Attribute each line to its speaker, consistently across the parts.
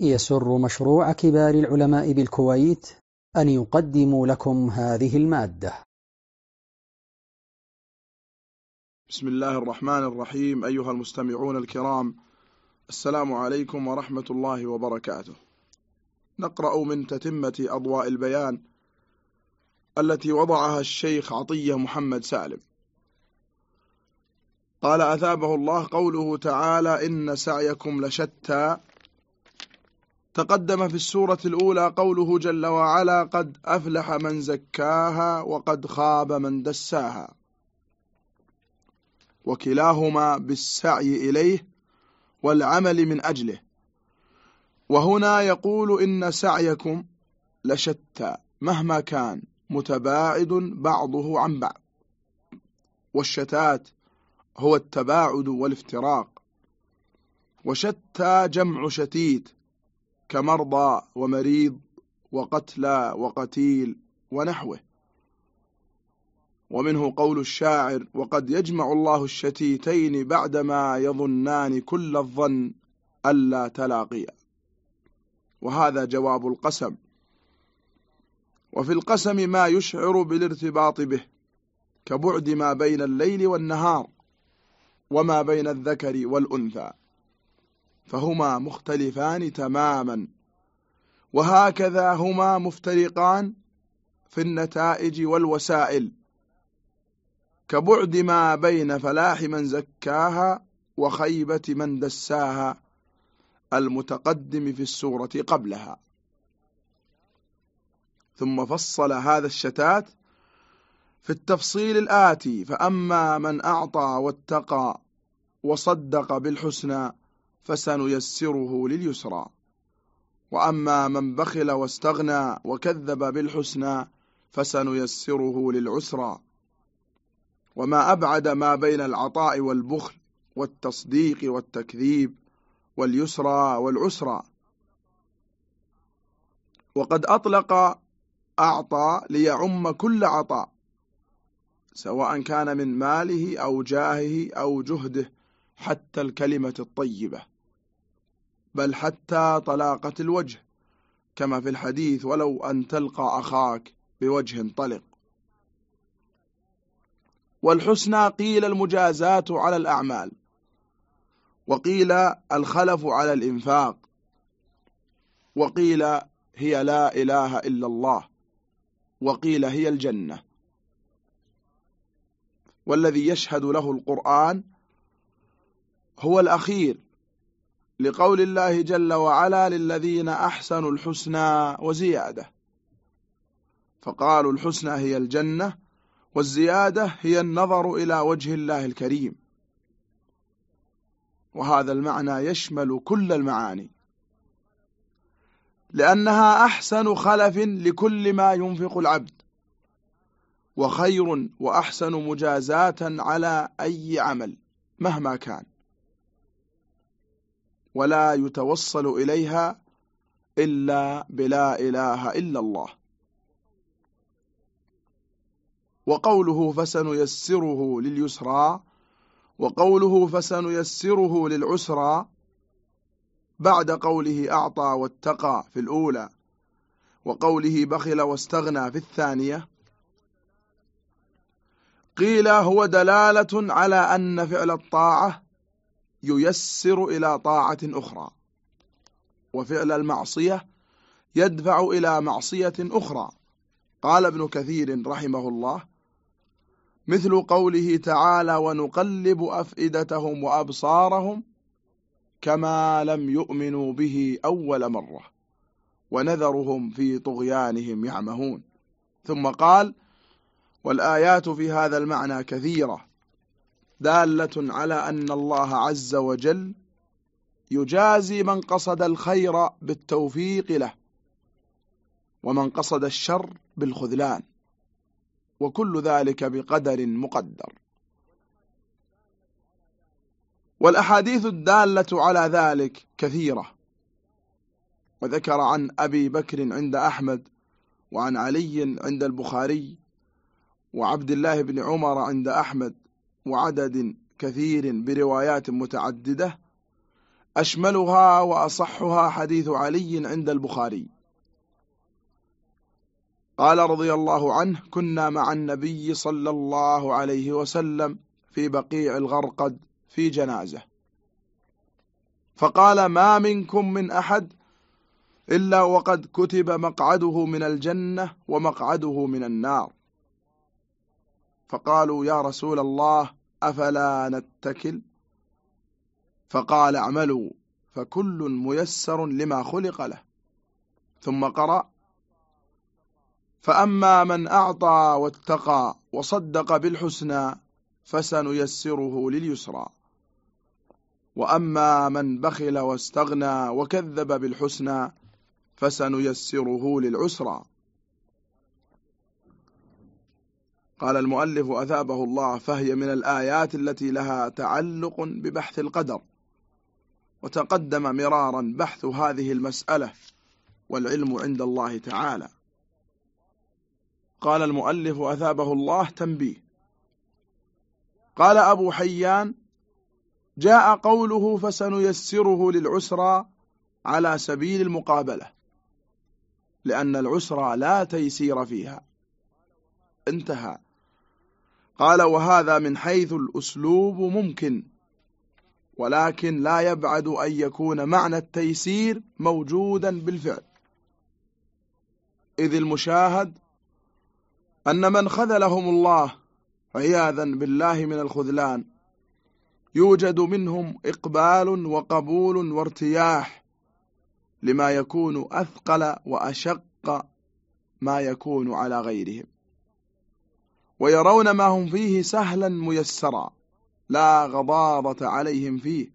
Speaker 1: يسر مشروع كبار العلماء بالكويت أن يقدم لكم هذه المادة.
Speaker 2: بسم الله الرحمن الرحيم أيها المستمعون الكرام السلام عليكم ورحمة الله وبركاته. نقرأ من تتمة أضواء البيان التي وضعها الشيخ عطية محمد سالم. قال أثابه الله قوله تعالى إن سعيكم لشتى تقدم في السورة الأولى قوله جل وعلا قد أفلح من زكاها وقد خاب من دساها. وكلاهما بالسعي إليه والعمل من أجله. وهنا يقول إن سعيكم لشتى مهما كان متباعد بعضه عن بعض. والشتات هو التباعد والافتراق. وشتى جمع شتيت كمرضى ومريض وقتلى وقتيل ونحوه. ومنه قول الشاعر وقد يجمع الله الشتيتين بعدما يظنان كل الظن ألا تلاقيا وهذا جواب القسم. وفي القسم ما يشعر بالارتباط به كبعد ما بين الليل والنهار وما بين الذكر والأنثى. فهما مختلفان تماما. وهكذا هما مفترقان في النتائج والوسائل. كبعد ما بين فلاح من زكاها وخيبة من دساها المتقدم في السورة قبلها. ثم فصل هذا الشتات في التفصيل الآتي فأما من أعطى واتقى وصدق بالحسنى فسنيسره لليسرى. وأما من بخل واستغنى وكذب بالحسنى فسنيسره للعسرى. وما أبعد ما بين العطاء والبخل والتصديق والتكذيب واليسرى والعسرى. وقد أطلق أعطى ليعم كل عطاء سواء كان من ماله أو جاهه أو جهده حتى الكلمة الطيبة. بل حتى طلاقة الوجه كما في الحديث ولو أن تلقى أخاك بوجه طلق. والحسنى قيل المجازات على الأعمال وقيل الخلف على الإنفاق وقيل هي لا إله إلا الله وقيل هي الجنة. والذي يشهد له القرآن هو الأخير لقول الله جل وعلا للذين أحسنوا الحسنى وزيادة. فقالوا الحسنى هي الجنة والزيادة هي النظر إلى وجه الله الكريم. وهذا المعنى يشمل كل المعاني. لأنها أحسن خلف لكل ما ينفق العبد. وخير وأحسن مجازاة على أي عمل مهما كان. ولا يتوصل إليها إلا بلا إله إلا الله. وقوله فسنيسره لليسرى وقوله فسنيسره للعسرى بعد قوله أعطى واتقى في الأولى وقوله بخل واستغنى في الثانية. قيل هو دلالة على أن فعل الطاعة ييسر إلى طاعة أخرى. وفعل المعصية يدفع إلى معصية أخرى. قال ابن كثير رحمه الله مثل قوله تعالى ونقلب أفئدتهم وأبصارهم كما لم يؤمنوا به أول مرة ونذرهم في طغيانهم يعمهون ثم قال والآيات في هذا المعنى كثيرة دالة على أن الله عز وجل يجازي من قصد الخير بالتوفيق له ومن قصد الشر بالخذلان وكل ذلك بقدر مقدر. والأحاديث الدالة على ذلك كثيرة وذكر عن أبي بكر عند أحمد وعن علي عند البخاري وعبد الله بن عمر عند أحمد وعدد كثير بروايات متعددة أشملها وأصحها حديث علي عند البخاري. قال رضي الله عنه كنا مع النبي صلى الله عليه وسلم في بقيع الغرقد في جنازة. فقال ما منكم من أحد إلا وقد كتب مقعده من الجنة ومقعده من النار. فقالوا يا رسول الله أفلا نتكل؟ فقال اعملوا فكل ميسر لما خلق له. ثم قرأ فأما من أعطى واتقى وصدق بالحسنى فسنيسره لليسرى. وأما من بخل واستغنى وكذب بالحسنى فسنيسره للعسرى. قال المؤلف أثابه الله فهي من الآيات التي لها تعلق ببحث القدر وتقدم مرارا بحث هذه المسألة والعلم عند الله تعالى. قال المؤلف أثابه الله تنبيه. قال أبو حيان جاء قوله فسنيسره للعسرى على سبيل المقابلة لأن العسرى لا تيسير فيها. انتهى. قال وهذا من حيث الأسلوب ممكن ولكن لا يبعد أن يكون معنى التيسير موجودا بالفعل. إذ المشاهد أن من خذلهم الله عياذا بالله من الخذلان يوجد منهم إقبال وقبول وارتياح لما يكون أثقل وأشق ما يكون على غيرهم. ويرون ما هم فيه سهلا ميسرا لا غضاضة عليهم فيه.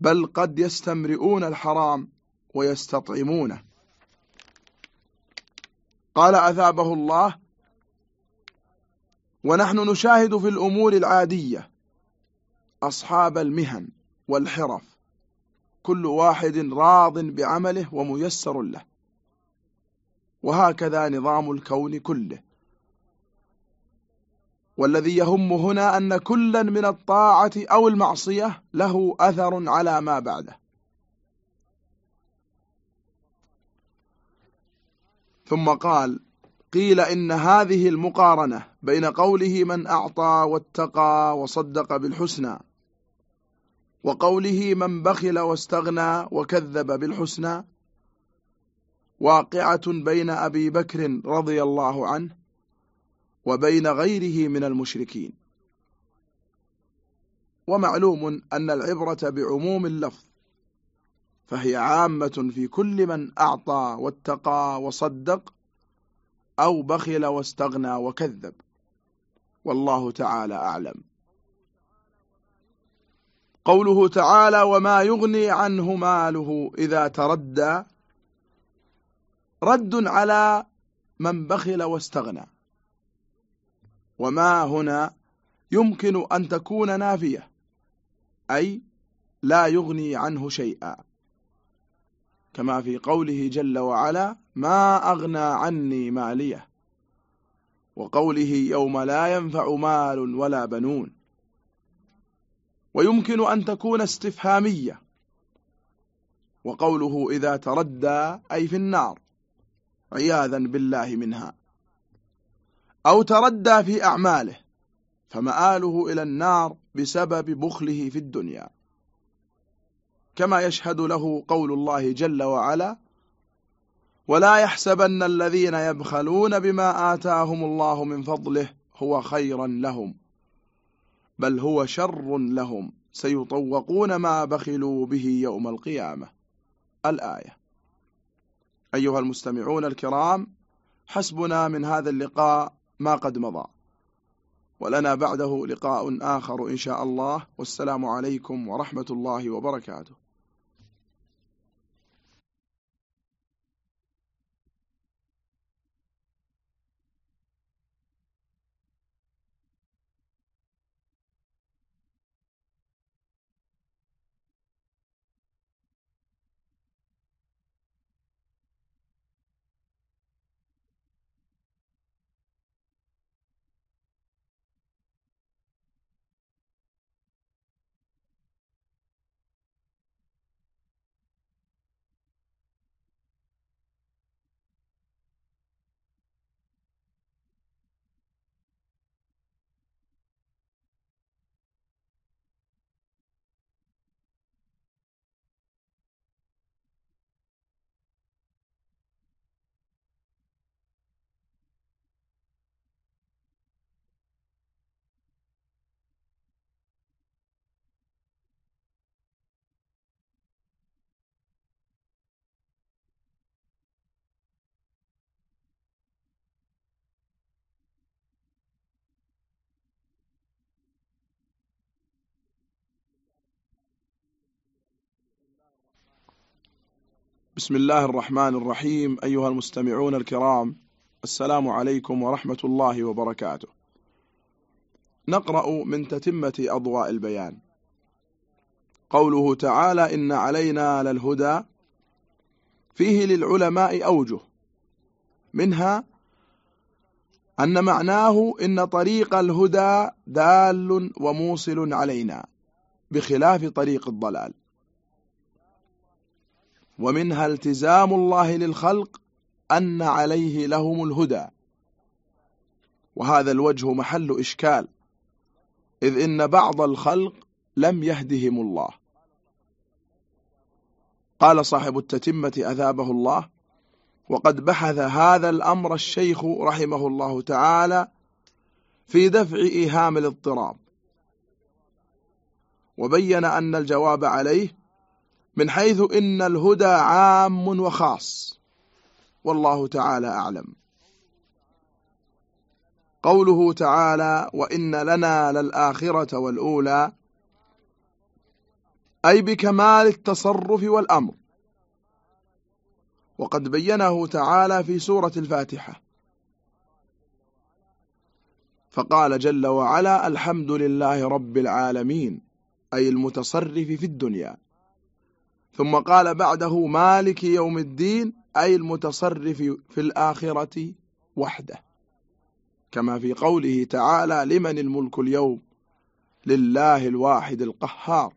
Speaker 2: بل قد يستمرئون الحرام ويستطعمونه. قال أثابه الله ونحن نشاهد في الأمور العادية أصحاب المهن والحرف كل واحد راض بعمله وميسر له. وهكذا نظام الكون كله. والذي يهم هنا أن كلا من الطاعة أو المعصية له أثر على ما بعده. ثم قال قيل إن هذه المقارنة بين قوله من أعطى واتقى وصدق بالحسنى وقوله من بخل واستغنى وكذب بالحسنى واقعة بين أبي بكر رضي الله عنه وبين غيره من المشركين. ومعلوم أن العبرة بعموم اللفظ فهي عامة في كل من أعطى واتقى وصدق أو بخل واستغنى وكذب. والله تعالى أعلم. قوله تعالى وما يغني عنه ماله إذا تردى رد على من بخل واستغنى. وما هنا يمكن أن تكون نافية أي لا يغني عنه شيئا. كما في قوله جل وعلا ما أغنى عني مالية. وقوله يوم لا ينفع مال ولا بنون. ويمكن أن تكون استفهامية. وقوله إذا تردى أي في النار عياذا بالله منها. أو تردى في أعماله فمآله إلى النار بسبب بخله في الدنيا. كما يشهد له قول الله جل وعلا ولا يحسبن الذين يبخلون بما آتاهم الله من فضله هو خيرا لهم بل هو شر لهم سيطوقون ما بخلوا به يوم القيامة. الآية. أيها المستمعون الكرام حسبنا من هذا اللقاء ما قد مضى. ولنا بعده لقاء آخر إن شاء الله. والسلام عليكم ورحمة الله وبركاته. بسم الله الرحمن الرحيم أيها المستمعون الكرام السلام عليكم ورحمة الله وبركاته. نقرأ من تتمة أضواء البيان. قوله تعالى إن علينا للهدى. فيه للعلماء أوجه. منها أن معناه إن طريق الهدى دال وموصل علينا بخلاف طريق الضلال. ومنها التزام الله للخلق أن عليه لهم الهدى. وهذا الوجه محل إشكال إذ إن بعض الخلق لم يهدهم الله. قال صاحب التتمة أذابه الله وقد بحث هذا الأمر الشيخ رحمه الله تعالى في دفع إيهام الاضطراب. وبين أن الجواب عليه من حيث إن الهدى عام وخاص. والله تعالى أعلم. قوله تعالى وإن لنا للآخرة والأولى. أي بكمال التصرف والأمر. وقد بينه تعالى في سورة الفاتحة. فقال جل وعلا الحمد لله رب العالمين أي المتصرف في الدنيا. ثم قال بعده مالك يوم الدين أي المتصرف في الآخرة وحده. كما في قوله تعالى لمن الملك اليوم؟ لله الواحد القهار.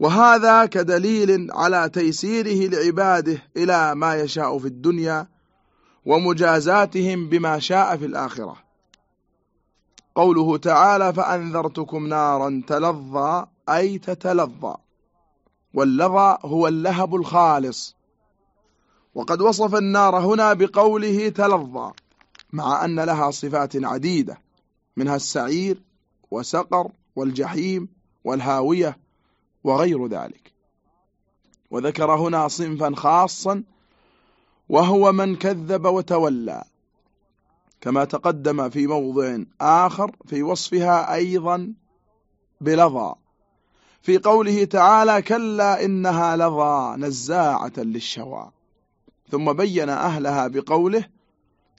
Speaker 2: وهذا كدليل على تيسيره لعباده إلى ما يشاء في الدنيا ومجازاتهم بما شاء في الآخرة. قوله تعالى فأنذرتكم نارا تلظى أي تتلظى. واللظى هو اللهب الخالص. وقد وصف النار هنا بقوله تلظى مع أن لها صفات عديدة منها السعير وسقر والجحيم والهاوية وغير ذلك. وذكر هنا صنفا خاصا وهو من كذب وتولى كما تقدم في موضع آخر في وصفها أيضا بلظى. في قوله تعالى كلا إنها لظى نزاعة للشوى. ثم بين أهلها بقوله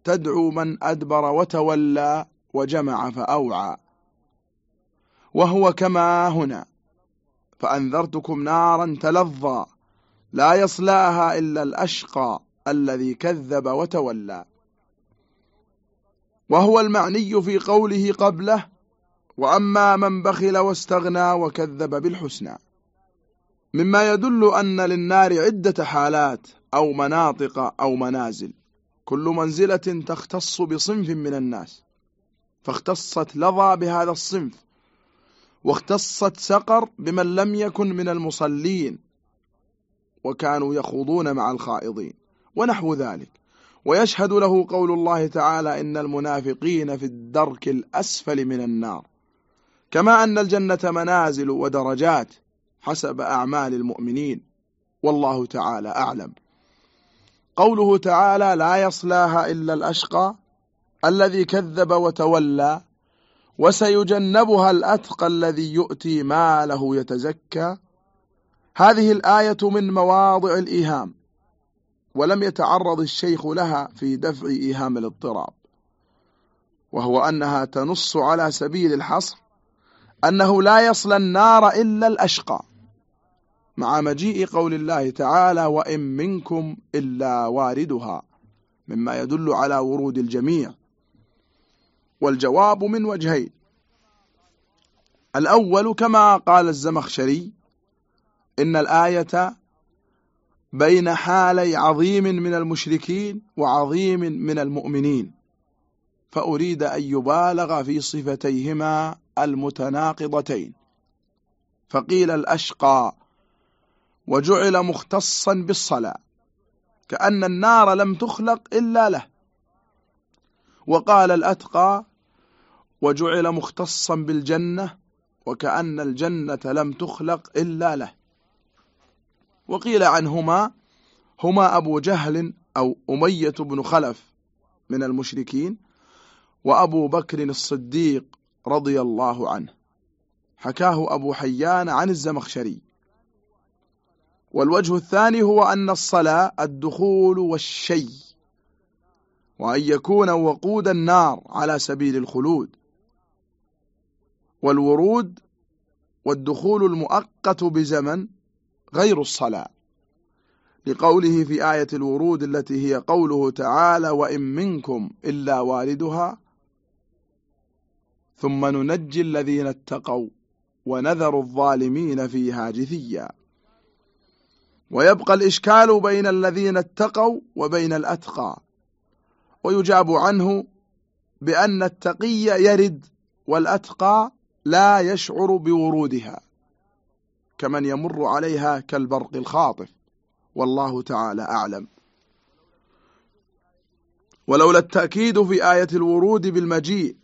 Speaker 2: تدعو من أدبر وتولى وجمع فأوعى. وهو كما هنا فأنذرتكم نارا تلظى لا يصلاها إلا الأشقى الذي كذب وتولى. وهو المعني في قوله قبله وأما من بخل واستغنى وكذب بالحسنى. مما يدل أن للنار عدة حالات أو مناطق أو منازل. كل منزلة تختص بصنف من الناس. فاختصت لظى بهذا الصنف. واختصت سقر بمن لم يكن من المصلين. وكانوا يخوضون مع الخائضين. ونحو ذلك. ويشهد له قول الله تعالى إن المنافقين في الدرك الأسفل من النار. كما أن الجنة منازل ودرجات حسب أعمال المؤمنين. والله تعالى أعلم. قوله تعالى لا يصلاها إلا الأشقى الذي كذب وتولى وسيجنبها الأتقى الذي يؤتي ماله يتزكى. هذه الآية من مواضع الإيهام ولم يتعرض الشيخ لها في دفع إيهام الاضطراب وهو أنها تنص على سبيل الحصر أنه لا يصل النار إلا الأشقى. مع مجيء قول الله تعالى وإن منكم إلا واردها مما يدل على ورود الجميع. والجواب من وجهين الأول كما قال الزمخشري إن الآية بين حالي عظيم من المشركين وعظيم من المؤمنين فأريد أن يبالغ في صفتيهما المتناقضتين. فقيل الأشقى وجعل مختصا بالصلاة كأن النار لم تخلق إلا له. وقال الأتقى وجعل مختصا بالجنة وكأن الجنة لم تخلق إلا له. وقيل عنهما هما أبو جهل أو أمية بن خلف من المشركين وأبو بكر الصديق رضي الله عنه. حكاه أبو حيان عن الزمخشري. والوجه الثاني هو أن الصلاة الدخول والشي وأن يكون وقود النار على سبيل الخلود. والورود والدخول المؤقت بزمن غير الصلاة لقوله في آية الورود التي هي قوله تعالى وإن منكم إلا واردها ثم ننجي الذين اتقوا ونذر الظالمين فيها جثيا. ويبقى الإشكال بين الذين اتقوا وبين الأتقى. ويجاب عنه بأن التقي يرد والأتقى لا يشعر بورودها كمن يمر عليها كالبرق الخاطف. والله تعالى أعلم. ولولا التأكيد في آية الورود بالمجيء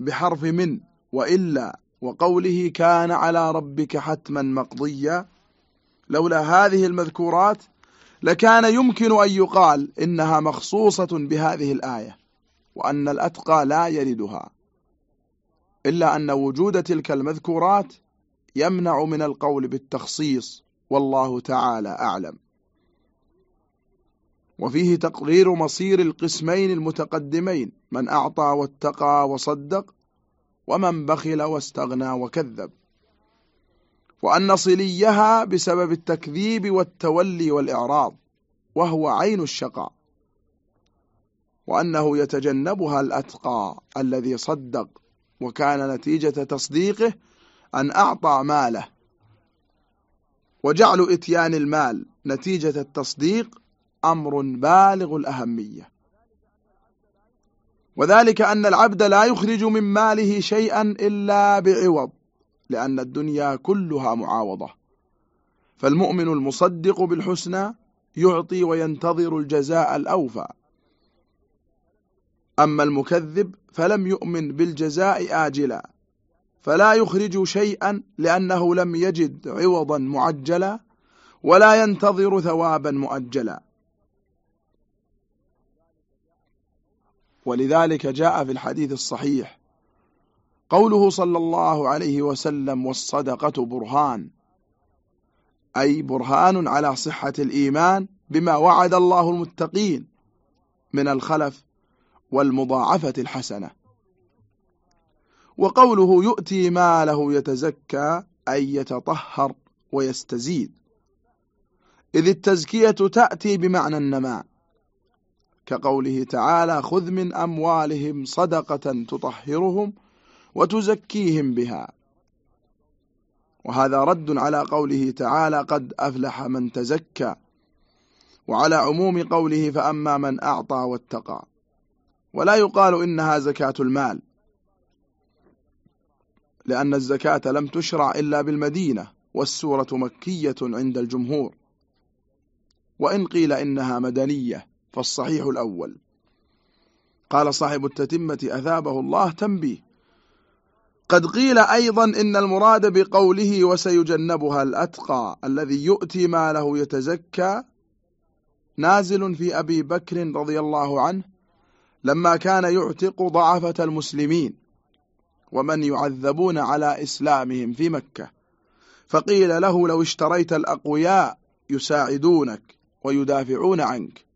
Speaker 2: بحرف من وإلا وقوله كان على ربك حتما مقضيا لولا هذه المذكورات لكان يمكن أن يقال إنها مخصوصة بهذه الآية وأن الأتقى لا يردها إلا أن وجود تلك المذكورات يمنع من القول بالتخصيص والله تعالى أعلم. وفيه تقرير مصير القسمين المتقدمين من أعطى واتقى وصدق ومن بخل واستغنى وكذب. وأن صليها بسبب التكذيب والتولي والإعراض وهو عين الشقاء. وأنه يتجنبها الأتقى الذي صدق وكان نتيجة تصديقه أن أعطى ماله. وجعل إتيان المال نتيجة التصديق أمر بالغ الأهمية. وذلك أن العبد لا يخرج من ماله شيئا إلا بعوض لأن الدنيا كلها معاوضة. فالمؤمن المصدق بالحسنى يعطي وينتظر الجزاء الأوفى. أما المكذب فلم يؤمن بالجزاء آجلا فلا يخرج شيئا لأنه لم يجد عوضا معجلا ولا ينتظر ثوابا مؤجلا. ولذلك جاء في الحديث الصحيح. قوله صلى الله عليه وسلم والصدقة برهان. أي برهان على صحة الإيمان بما وعد الله المتقين من الخلف والمضاعفة الحسنة. وقوله يؤتي ماله يتزكى أي يتطهر ويستزيد. إذ التزكية تأتي بمعنى النماء. كقوله تعالى خذ من أموالهم صدقة تطهرهم وتزكيهم بها. وهذا رد على قوله تعالى قد أفلح من تزكى. وعلى عموم قوله فأما من أعطى واتقى. ولا يقال إنها زكاة المال. لأن الزكاة لم تشرع إلا بالمدينة والسورة مكية عند الجمهور. وإن قيل إنها مدنية فالصحيح الأول. قال صاحب التتمة أثابه الله تنبيه. قد قيل أيضا إن المراد بقوله وسيجنبها الأتقى الذي يؤتي ماله يتزكى نازل في أبي بكر رضي الله عنه لما كان يعتق ضعفة المسلمين ومن يعذبون على إسلامهم في مكة. فقيل له لو اشتريت الأقوياء يساعدونك ويدافعون عنك.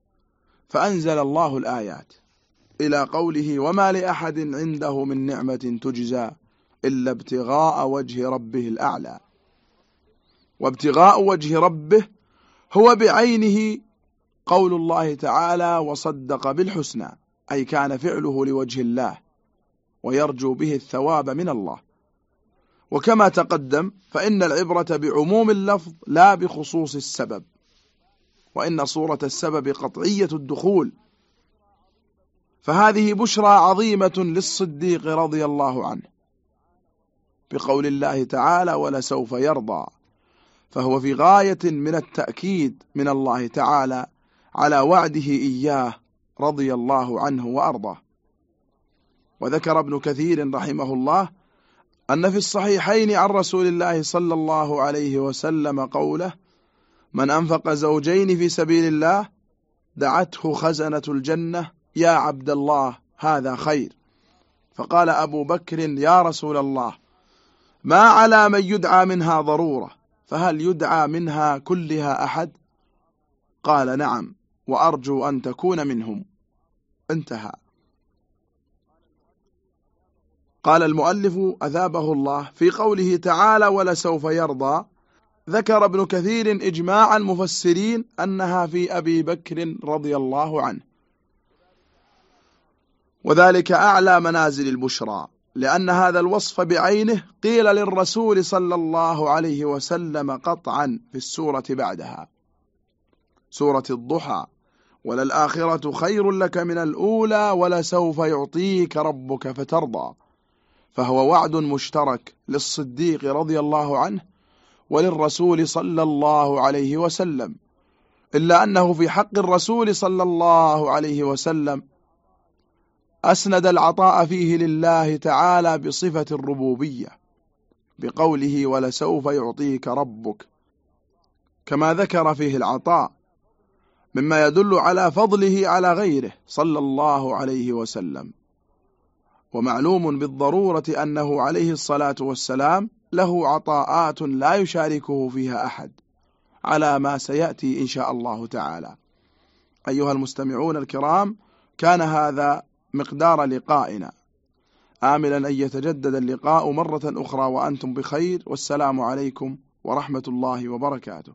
Speaker 2: فأنزل الله الآيات إلى قوله وما لأحد عنده من نعمة تجزى إلا ابتغاء وجه ربه الأعلى. وابتغاء وجه ربه هو بعينه قول الله تعالى وصدق بالحسنى أي كان فعله لوجه الله ويرجو به الثواب من الله. وكما تقدم فإن العبرة بعموم اللفظ لا بخصوص السبب. وإن صورة السبب قطعية الدخول. فهذه بشرى عظيمة للصديق رضي الله عنه. بقول الله تعالى ولسوف يرضى فهو في غاية من التأكيد من الله تعالى على وعده إياه رضي الله عنه وأرضاه. وذكر ابن كثير رحمه الله أن في الصحيحين عن رسول الله صلى الله عليه وسلم قوله من أنفق زوجين في سبيل الله دعته خزنة الجنة يا عبد الله هذا خير. فقال أبو بكر يا رسول الله ما على من يدعى منها ضرورة فهل يدعى منها كلها أحد؟ قال نعم وأرجو أن تكون منهم. انتهى. قال المؤلف أذابه الله في قوله تعالى ولسوف يرضى ذكر ابن كثير إجماع المفسرين أنها في أبي بكر رضي الله عنه. وذلك أعلى منازل البشرى لأن هذا الوصف بعينه قيل للرسول صلى الله عليه وسلم قطعا في السورة بعدها. سورة الضحى وللآخرة خير لك من الأولى ولسوف يعطيك ربك فترضى. فهو وعد مشترك للصديق رضي الله عنه وللرسول صلى الله عليه وسلم إلا أنه في حق الرسول صلى الله عليه وسلم أسند العطاء فيه لله تعالى بصفة الربوبية بقوله ولسوف يعطيك ربك كما ذكر فيه العطاء مما يدل على فضله على غيره صلى الله عليه وسلم. ومعلوم بالضرورة أنه عليه الصلاة والسلام له عطاءات لا يشاركه فيها أحد على ما سيأتي إن شاء الله تعالى. أيها المستمعون الكرام كان هذا مقدار لقائنا. آملا أن يتجدد اللقاء مرة أخرى وأنتم بخير والسلام عليكم ورحمة الله وبركاته.